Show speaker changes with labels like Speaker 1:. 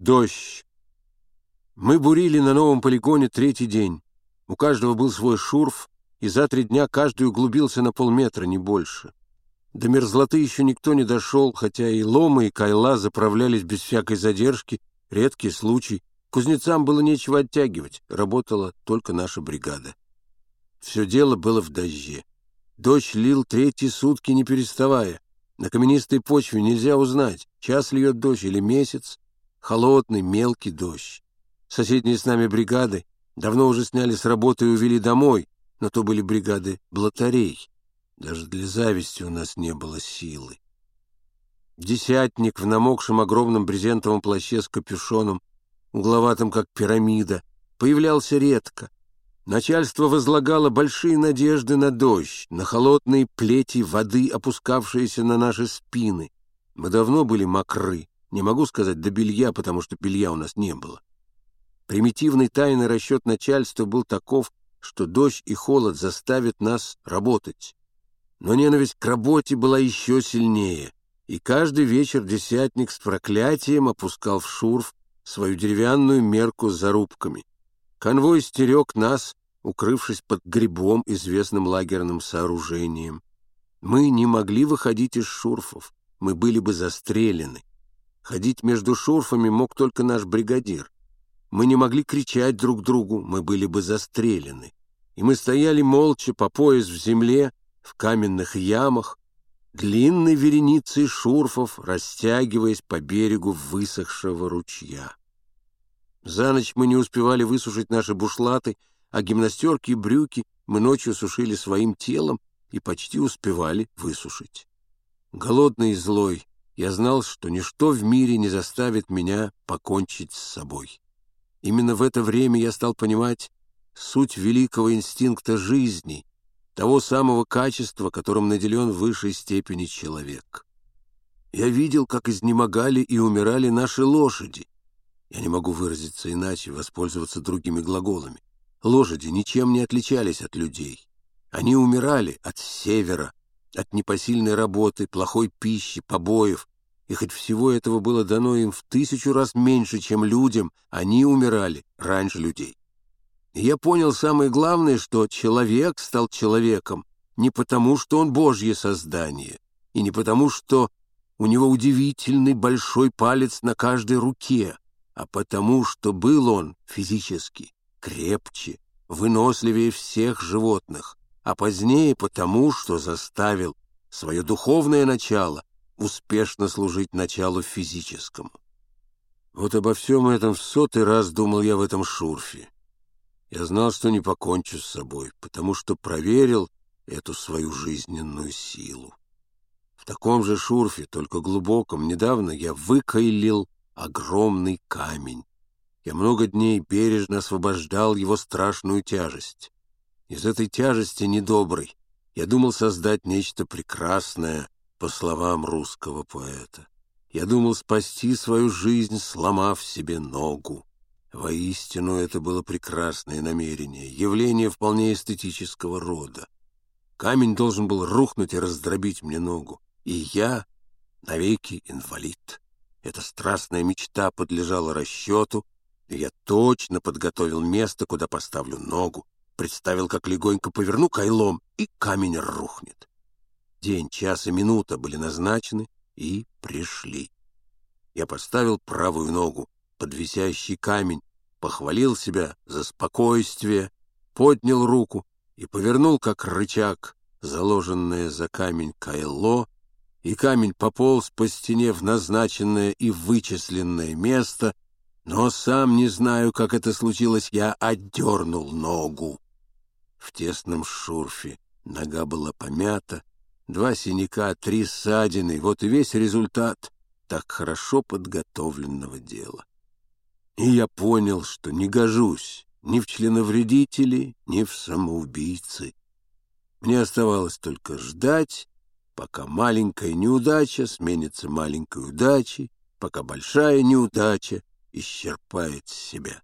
Speaker 1: Дождь. Мы бурили на новом полигоне третий день. У каждого был свой шурф, и за три дня каждый углубился на полметра, не больше. До мерзлоты еще никто не дошел, хотя и ломы, и кайла заправлялись без всякой задержки, редкий случай. Кузнецам было нечего оттягивать, работала только наша бригада. Все дело было в дожде. Дождь лил третьи сутки, не переставая. На каменистой почве нельзя узнать, час льет дождь или месяц. Холодный, мелкий дождь. Соседние с нами бригады давно уже сняли с работы и увели домой, но то были бригады блатарей. Даже для зависти у нас не было силы. Десятник в намокшем огромном брезентовом плаще с капюшоном, угловатым как пирамида, появлялся редко. Начальство возлагало большие надежды на дождь, на холодные плети воды, опускавшиеся на наши спины. Мы давно были мокры, не могу сказать до белья, потому что белья у нас не было. Примитивный тайный расчет начальства был таков, что дождь и холод заставят нас работать. Но ненависть к работе была еще сильнее, и каждый вечер десятник с проклятием опускал в шурф свою деревянную мерку с зарубками. Конвой стерег нас, укрывшись под грибом, известным лагерным сооружением. Мы не могли выходить из шурфов, мы были бы застрелены. Ходить между шурфами мог только наш бригадир. Мы не могли кричать друг другу, мы были бы застрелены. И мы стояли молча по пояс в земле, в каменных ямах, длинной вереницей шурфов, растягиваясь по берегу высохшего ручья. За ночь мы не успевали высушить наши бушлаты, а гимнастерки и брюки мы ночью сушили своим телом и почти успевали высушить. Голодный и злой, я знал, что ничто в мире не заставит меня покончить с собой. Именно в это время я стал понимать суть великого инстинкта жизни, того самого качества, которым наделен в высшей степени человек. Я видел, как изнемогали и умирали наши лошади. Я не могу выразиться иначе, воспользоваться другими глаголами. Лошади ничем не отличались от людей. Они умирали от севера, от непосильной работы, плохой пищи, побоев, и хоть всего этого было дано им в тысячу раз меньше, чем людям, они умирали раньше людей. И я понял самое главное, что человек стал человеком не потому, что он Божье создание, и не потому, что у него удивительный большой палец на каждой руке, а потому, что был он физически крепче, выносливее всех животных, а позднее потому, что заставил свое духовное начало успешно служить началу физическому. Вот обо всем этом в сотый раз думал я в этом шурфе. Я знал, что не покончу с собой, потому что проверил эту свою жизненную силу. В таком же шурфе, только глубоком, недавно я выкаилил огромный камень. Я много дней бережно освобождал его страшную тяжесть. Из этой тяжести недоброй я думал создать нечто прекрасное — по словам русского поэта. Я думал спасти свою жизнь, сломав себе ногу. Воистину, это было прекрасное намерение, явление вполне эстетического рода. Камень должен был рухнуть и раздробить мне ногу, и я навеки инвалид. Эта страстная мечта подлежала расчету, и я точно подготовил место, куда поставлю ногу, представил, как легонько поверну кайлом, и камень рухнет. День, час и минута были назначены и пришли. Я поставил правую ногу под висящий камень, похвалил себя за спокойствие, поднял руку и повернул, как рычаг, заложенное за камень кайло, и камень пополз по стене в назначенное и вычисленное место, но сам не знаю, как это случилось, я отдернул ногу. В тесном шурфе нога была помята, Два синяка, три ссадины — вот и весь результат так хорошо подготовленного дела. И я понял, что не гожусь ни в членовредители, ни в самоубийцы. Мне оставалось только ждать, пока маленькая неудача сменится маленькой удачей, пока большая неудача исчерпает себя.